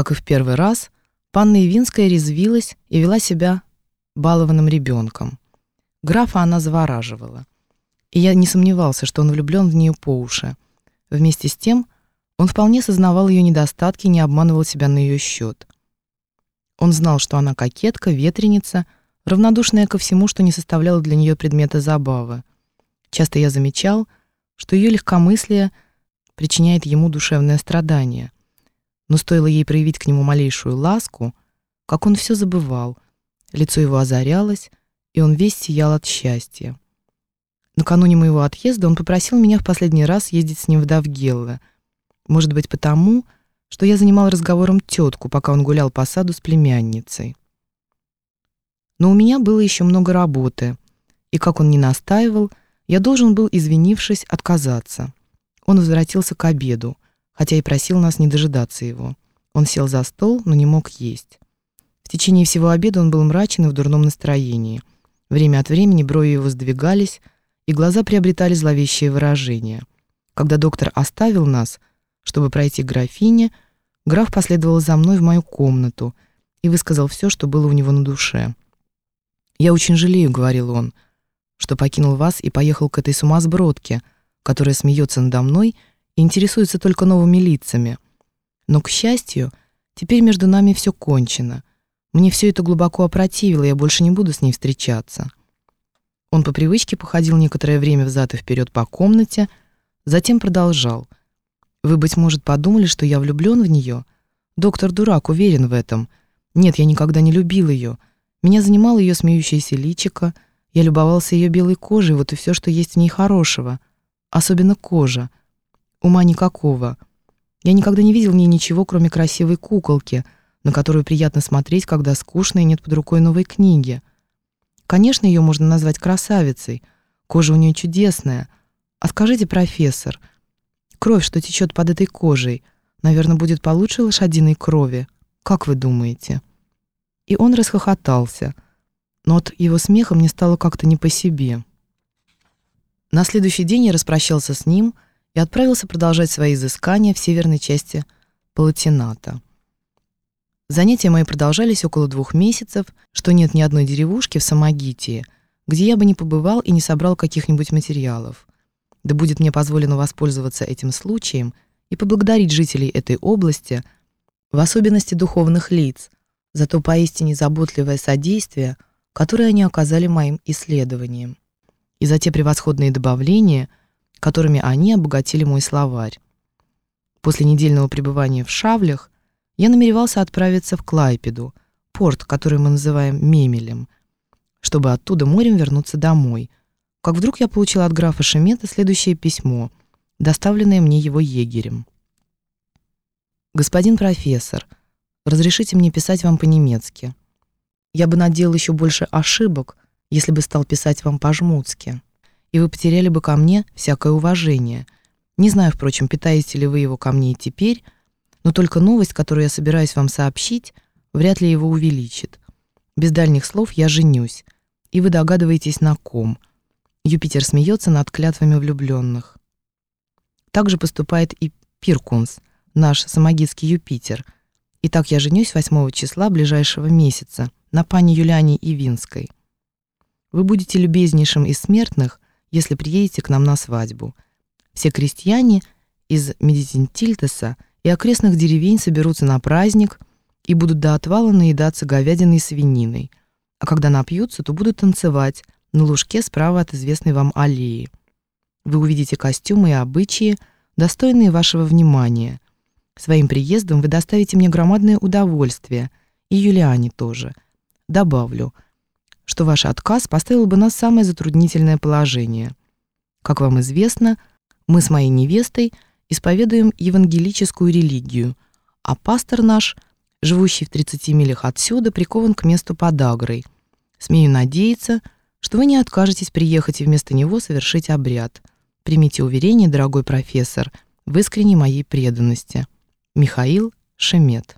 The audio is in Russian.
Как и в первый раз, панна Ивинская резвилась и вела себя балованным ребенком. Графа она завораживала. И я не сомневался, что он влюблен в нее по уши. Вместе с тем, он вполне сознавал ее недостатки и не обманывал себя на ее счет. Он знал, что она кокетка, ветреница, равнодушная ко всему, что не составляло для нее предмета забавы. Часто я замечал, что ее легкомыслие причиняет ему душевное страдание. Но стоило ей проявить к нему малейшую ласку, как он все забывал, лицо его озарялось, и он весь сиял от счастья. Накануне моего отъезда он попросил меня в последний раз ездить с ним в Давгелло. Может быть, потому, что я занимал разговором тетку, пока он гулял по саду с племянницей. Но у меня было еще много работы, и как он не настаивал, я должен был, извинившись, отказаться. Он возвратился к обеду, хотя и просил нас не дожидаться его. Он сел за стол, но не мог есть. В течение всего обеда он был мрачен и в дурном настроении. Время от времени брови его сдвигались, и глаза приобретали зловещее выражение. Когда доктор оставил нас, чтобы пройти к графине, граф последовал за мной в мою комнату и высказал все, что было у него на душе. «Я очень жалею», — говорил он, — «что покинул вас и поехал к этой сумасбродке, которая смеется надо мной интересуется только новыми лицами. Но, к счастью, теперь между нами все кончено. Мне все это глубоко опротивило, я больше не буду с ней встречаться». Он по привычке походил некоторое время взад и вперед по комнате, затем продолжал. «Вы, быть может, подумали, что я влюблен в нее? Доктор дурак, уверен в этом. Нет, я никогда не любил ее. Меня занимало ее смеющееся личико, я любовался ее белой кожей, вот и все, что есть в ней хорошего. Особенно кожа. Ума никакого. Я никогда не видел в ней ничего, кроме красивой куколки, на которую приятно смотреть, когда скучно и нет под рукой новой книги». Конечно, ее можно назвать красавицей. Кожа у нее чудесная. А скажите, профессор, кровь, что течет под этой кожей, наверное, будет получше лошадиной крови. Как вы думаете? И он расхохотался. Но от его смеха мне стало как-то не по себе. На следующий день я распрощался с ним и отправился продолжать свои изыскания в северной части Палатината. Занятия мои продолжались около двух месяцев, что нет ни одной деревушки в Самогитии, где я бы не побывал и не собрал каких-нибудь материалов. Да будет мне позволено воспользоваться этим случаем и поблагодарить жителей этой области, в особенности духовных лиц, за то поистине заботливое содействие, которое они оказали моим исследованиям, и за те превосходные добавления, которыми они обогатили мой словарь. После недельного пребывания в Шавлях я намеревался отправиться в Клайпеду, порт, который мы называем Мемелем, чтобы оттуда морем вернуться домой. Как вдруг я получил от графа Шемета следующее письмо, доставленное мне его егерем. «Господин профессор, разрешите мне писать вам по-немецки. Я бы наделал еще больше ошибок, если бы стал писать вам по-жмутски, и вы потеряли бы ко мне всякое уважение. Не знаю, впрочем, питаете ли вы его ко мне и теперь, но только новость, которую я собираюсь вам сообщить, вряд ли его увеличит. Без дальних слов я женюсь, и вы догадываетесь на ком. Юпитер смеется над клятвами влюбленных. Так же поступает и Пиркунс, наш самогитский Юпитер. И так я женюсь 8 числа ближайшего месяца на пане Юлиане Ивинской. Вы будете любезнейшим из смертных, если приедете к нам на свадьбу. Все крестьяне из Медитинтильтеса – и окрестных деревень соберутся на праздник и будут до отвала наедаться говядиной и свининой, а когда напьются, то будут танцевать на лужке справа от известной вам аллеи. Вы увидите костюмы и обычаи, достойные вашего внимания. Своим приездом вы доставите мне громадное удовольствие, и Юлиане тоже. Добавлю, что ваш отказ поставил бы нас в самое затруднительное положение. Как вам известно, мы с моей невестой – исповедуем евангелическую религию, а пастор наш, живущий в 30 милях отсюда, прикован к месту под Агрой. Смею надеяться, что вы не откажетесь приехать и вместо него совершить обряд. Примите уверение, дорогой профессор, в искренней моей преданности. Михаил Шемет